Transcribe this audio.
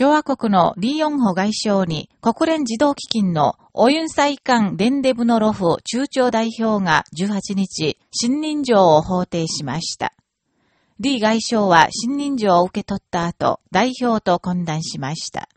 共和国のリー・ヨンホ外相に国連児童基金のオユンサイカン・デンデブノロフ中朝代表が18日、信任状を法定しました。リー外相は信任状を受け取った後、代表と懇談しました。